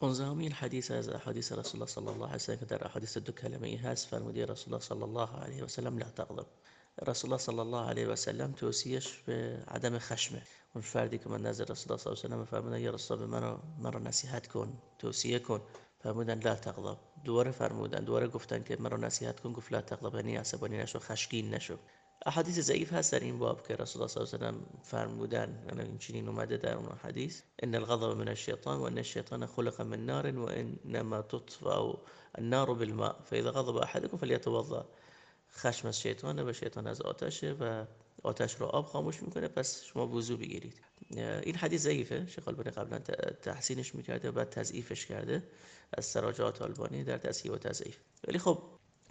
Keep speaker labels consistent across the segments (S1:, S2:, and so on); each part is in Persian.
S1: پونزدهمین حدیث از احادیث رسول الله صلی الله علیه و سلم که در کلمه ای هست فرمودی رسول الله صلی الله علیه و سلم لا تغضب رسول الله صلی الله علیه و سلم توصیهش به عدم خشمه اون فردی که من نزد رسول الله صلی الله علیه و فرمودن یا رسول من مرا نصیحت کن توصیه کن فرمودن لا تغضب دوباره فرمودن دوباره گفتن که مرا نصیحت کن گفت لا تغضب یعنی عصبانی نشو خشکین نشو احادیث ضعیف هست در این باب که رسول الله صلی الله علیه و سلم فرمودن یعنی این چنین اومده در اون حدیث. ان الغضب من الشیطان و ان الشیطان خلق من نار و انما تطفأ النار بالماء. فاذا غضب احدكم فليتوضا خشم از شیطانه و شیطان از آتشه و آتش رو آب خاموش می‌کنه پس شما وضو بگیرید. این حدیث ضعیفه. شیخ البانی قبلا تحسینش می‌کرده و بعد تضعیفش کرده. از سراجات آلبانی در تصحیح و تضعیف. ولی خب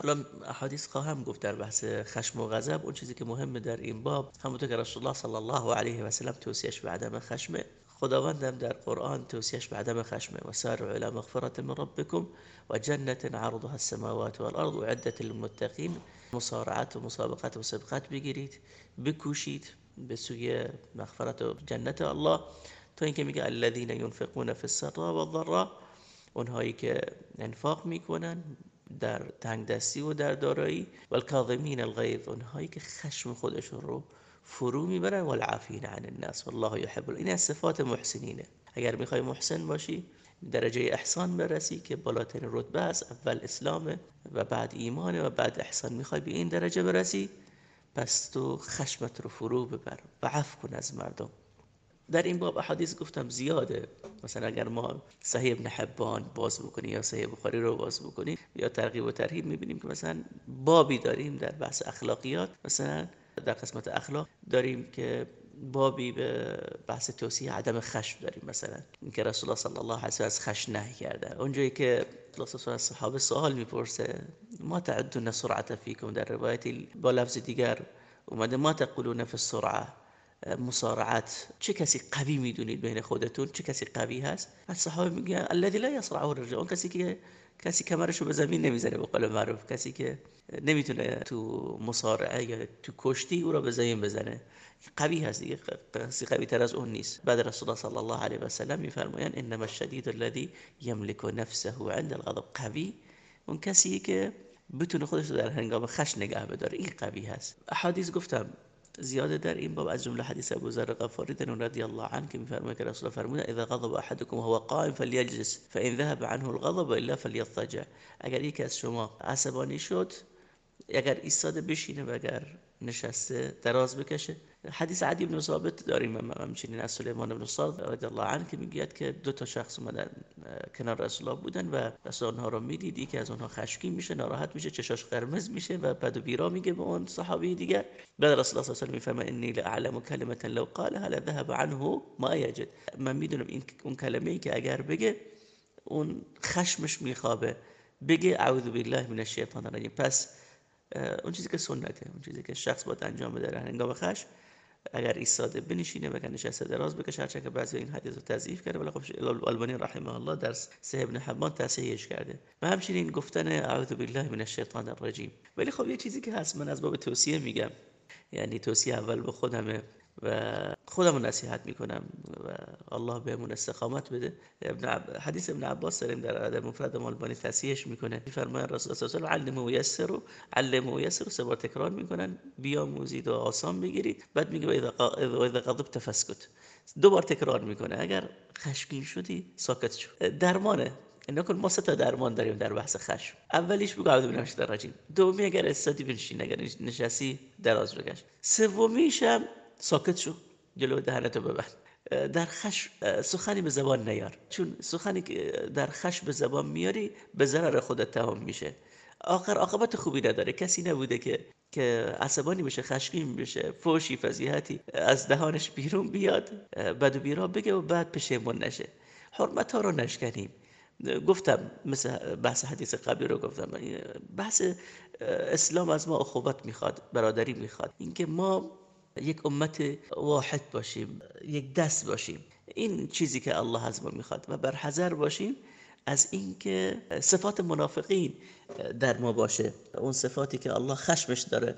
S1: حالا احادیث خواهم گفت در بحث خشم و غضب. اون چیزی که مهمه در این باب همونطور که رسول الله صلی الله علیه و سلم توصیهش به عدم خشمه خداوندم در قرآن توصیهش به عدم خشمه و سارعوا إلى مغفرة من ربكم و جنت عرضها السماوات والأرض وعدت للمتقین مصارعت و مسابقت و سبقت بگیرید بکوشید به سوی مغفرت و جنت الله. تا اینکه میگه الذين ينفقون في السراء والضراء اونهایی که انفاق میکنن در تنگ دستی و در دارایی و الکاظمین الغیظ اونهایی که خشم خودشون رو فرو می‌برن و العافین عن الناس والله يحب این صفات محسنینه. اگر می‌خوای محسن باشی درجه احسان برسی که بالاترین رتبه است اول اسلامه و بعد ایمانه و بعد احسان. می‌خوای به این درجه برسی پس تو خشمت رو فرو ببر و عفو کن از مردم. در این باب احادیث گفتم زیاده. مثلا اگر ما صحیح ابن حبان باز بکنیم یا صحیح بخاری رو باز بکنیم یا ترغیب و ترهیب می‌بینیم که مثلا بابی داریم در بحث اخلاقیات مثلا در قسمت اخلاق داریم که بابی به بحث توصیه عدم خشم داریم. مثلا اینکه رسول الله صلی الله علیه و از خشم نهی کرده اونجایی که رسول از صحابه سوال می‌پرسه ما تعدون سرعت فیکم? در روایتی با لفظ دیگر اومده ما تقولون فی السرعه مصارعت چه کسی قوی می‌دونید بین خودتون؟ چه کسی قوی هست؟ از صحابه میگن الذي لا يصرعه الرجل. اون کسی که کسی کمرشو به زمین نمی‌زنه به قول معروف. کسی که نمی‌تونه تو مصارعه یا تو کشتی او را به زمین بزنه. قوی هست دیگه. کسی قوی تر از اون نیست. بعد رسول الله صلی الله علیه و سلم میفرمایند انما الشدید الذي يملك نفسه عند الغضب. قوی اون کسی که بتونه خودش در هنگام خش نگه بداره. این قوی هست. احادیث گفتم زیاده در این باب از جملة حدیث أبو ذر غفاری در رضی الله عنه که میفرماید که رسول فرمود إذا غضب أحدكم وهو قائم فليجلس فإن ذهب عنه الغضب إلا فليضطجع. اگر یکی از شما عصبانی شد اگر ایستاده بشینه و اگر نشسته دراز بکشه حدیث عدی بن ثابت داریم همچنین از سلیمان بن صاد رضی الله عنه که می‌گوید که دو تا شخص اومدن کنار رسول الله بودن و رسول اونها رو می‌دید. یکی از اونها خشکی میشه ناراحت میشه چشاش قرمز میشه و بد و بیرا میگه به اون صحابی دیگه بعد رسول الله صلی الله علیه و می‌فهمه انی لاعلم کلمه لو قالها لذهب عنه ما یجد. من می‌دونم این اون کلمه ای که اگر بگه اون خشمش میخوابه. بگه اعوذ بالله من الشیطان الرجیم. پس اون چیزی که سنته اون چیزی که شخص باید انجام بده هنگام خشم. اگر ایستاده بنشینه و نشسته دراز بکشه هرچند که بعضی این حدیث رو تضعیف کرده ولی خب البانی رحمه الله در صحیح ابن حبان تصحیحش کرده. و همچنین گفتن اعوذ بالله من الشیطان الرجیم. ولی خب یه چیزی که هست من از باب توصیه میگم. یعنی توصیه اول به خودمه. و خودم نصیحت می‌کنم و الله بهمون استقامت بده. ابن عب... حدیث ابن عباس داریم در ادب مفرد البانی تصحیحش می‌کنه. میفرماید رسول الله صلی علیه و و یسر و علم و یسر سه بار تکرار می‌کنن. بیاموزید و آسان بگیرید. بعد میگه اذا اذا غضبت فسکت دو بار تکرار می‌کنه. اگر خشمگین شدی ساکت شو. درمانه. نکن ما سه تا درمان داریم در بحث خشم. اولیش بگو بالله من الشیطان الرجیم. دومی اگر استادی بنشین اگر نشستی دراز بکش سومیش هم ساکت شو جلو دهنتو ببند. در خش سخنی به زبان نیار. چون سخنی که در خش به زبان میاری به ضرر خودت تمام میشه. آخر عاقبت خوبی نداره. کسی نبوده که که عصبانی بشه خشمگین بشه فوشی فضیحتی از دهانش بیرون بیاد بد و بیرا بگه و بعد پشیمون نشه. حرمت ها رو نشکنیم. گفتم مثل بحث حدیث قبلی رو گفتم. بحث اسلام از ما اخوت می‌خواد برادری می‌خواد. اینکه ما یک امت واحد باشیم یک دست باشیم. این چیزی که الله از ما می‌خواد و بر حذر باشیم از اینکه صفات منافقین در ما باشه. اون صفاتی که الله خشمش داره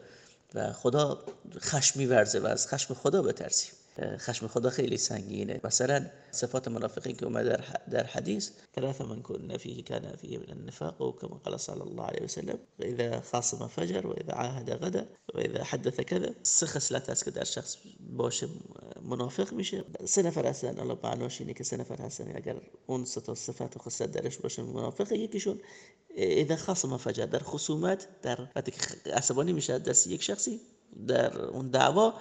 S1: و خدا خشمی ورزه و از خشم خدا بترسیم. خشم خدا خیلی سنگینه مثلا صفات منافقین که اومد در حدیث ثلاث من كن فيه كان فيه من النفاق وكما قال صلى الله عليه وسلم وإذا خاصم فجر وإذا عاهد غدا وإذا حدث كذا. خصلت است که در شخص باشه منافق میشه سه نفر هستن الله معناش اینه که سه نفر هستن اگر اون سه تا صفات و درش باشه منافق یکیشون إذا خاصم فجر در خصومت در وقتی که عصبانی میشه دست یک شخصی در اون دعوا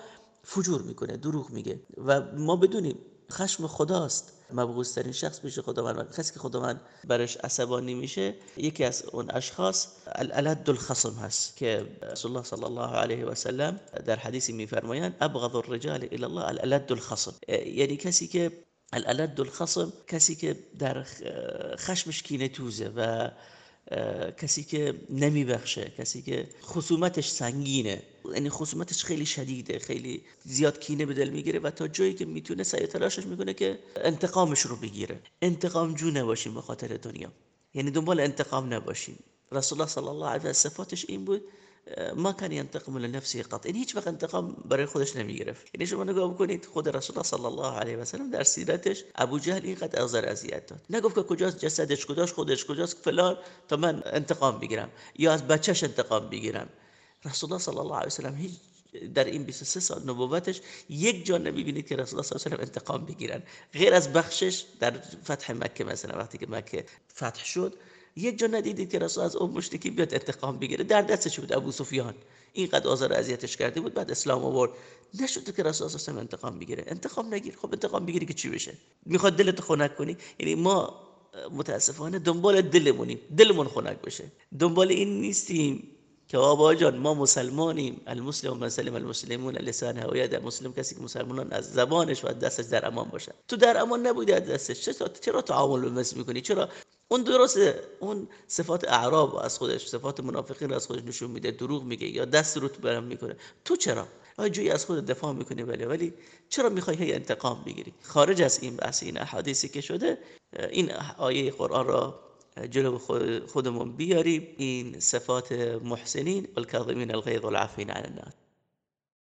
S1: فجور می‌کنه دروغ میگه و ما بدونیم خشم خداست. مبغوث ترین شخص میشه خداوند کسی که خداوند برش عصبانی میشه یکی از اون اشخاص الالد الخصم هست که رسول الله صلی الله علیه و سلم در حدیثی میفرمایند ابغض الرجال الى الله الالد الخصم. یعنی کسی که الالد الخصم کسی که در خشمش کینه توزه و کسی که نمیبخشه کسی که خصومتش سنگینه. یعنی خصومتش خیلی شدیده خیلی زیاد کینه به دل می‌گیره و تا جایی که می‌تونه سعی تلاشش می‌کنه که انتقامش رو بگیره. انتقام جو نباشیم به خاطر دنیا. یعنی دنبال انتقام نباشیم. رسول الله صلی الله علیه و صفاتش این بود ما کان ینتقم لنفسه این هیچ وقت انتقام برای خودش نمی‌گرفت یعنی شما نگاه بکنید خود رسول الله صلی الله علیه و سلم در سیرتش ابو جهل اینقدر آزار اذیت داد نگفت که کجاست جسدش کجاست خودش کجاست فلان تا من انتقام بگیرم. یا از بچهش انتقام بگیرم. رسول الله صلی الله علیه و سلم هیچ در این 23 سال نبوتش یک جا نمی‌بینید که رسول الله صلی الله علیه و انتقام بگیرن. غیر از بخشش در فتح مکه مثلا وقتی که مکه فتح شد یک جا ندیدید که رسول از اون مشتکی بیاد انتقام بگیره؟ در دستش بود ابو سفیان. اینقدر آزار اذیتش کرده بود بعد اسلام آورد. نشد که رسول الله انتقام بگیره. انتقام نگیر. خب انتقام بگیری که چی بشه؟ می‌خواد دلت خنک کنی؟ یعنی ما متاسفانه دنبال دلمونیم. دلمون خنک بشه. دنبال این نیستیم که آبا جان ما مسلمانیم. المسلم من سلم المسلمون لسان و ید مسلم کسی که مسلمانان از زبانش و از دستش در امان باشه. تو در امان نبودی از دستش. چرا؟ چرا تعامل به می‌کنی؟ چرا اون درسته اون صفات اعراب از خودش صفات منافقین از خودش نشون میده دروغ میگه یا دست رو تو برم می‌کنه. تو چرا؟ جوی از خود دفاع می‌کنی ولی؟ ولی چرا می‌خوای هی انتقام بگیری؟ خارج از این بحث این احادیثی که شده این آیه قرآن را جلو خودمون بیاریم. این صفات محسنین والکاظمین الغیظ والعافین عن الناس.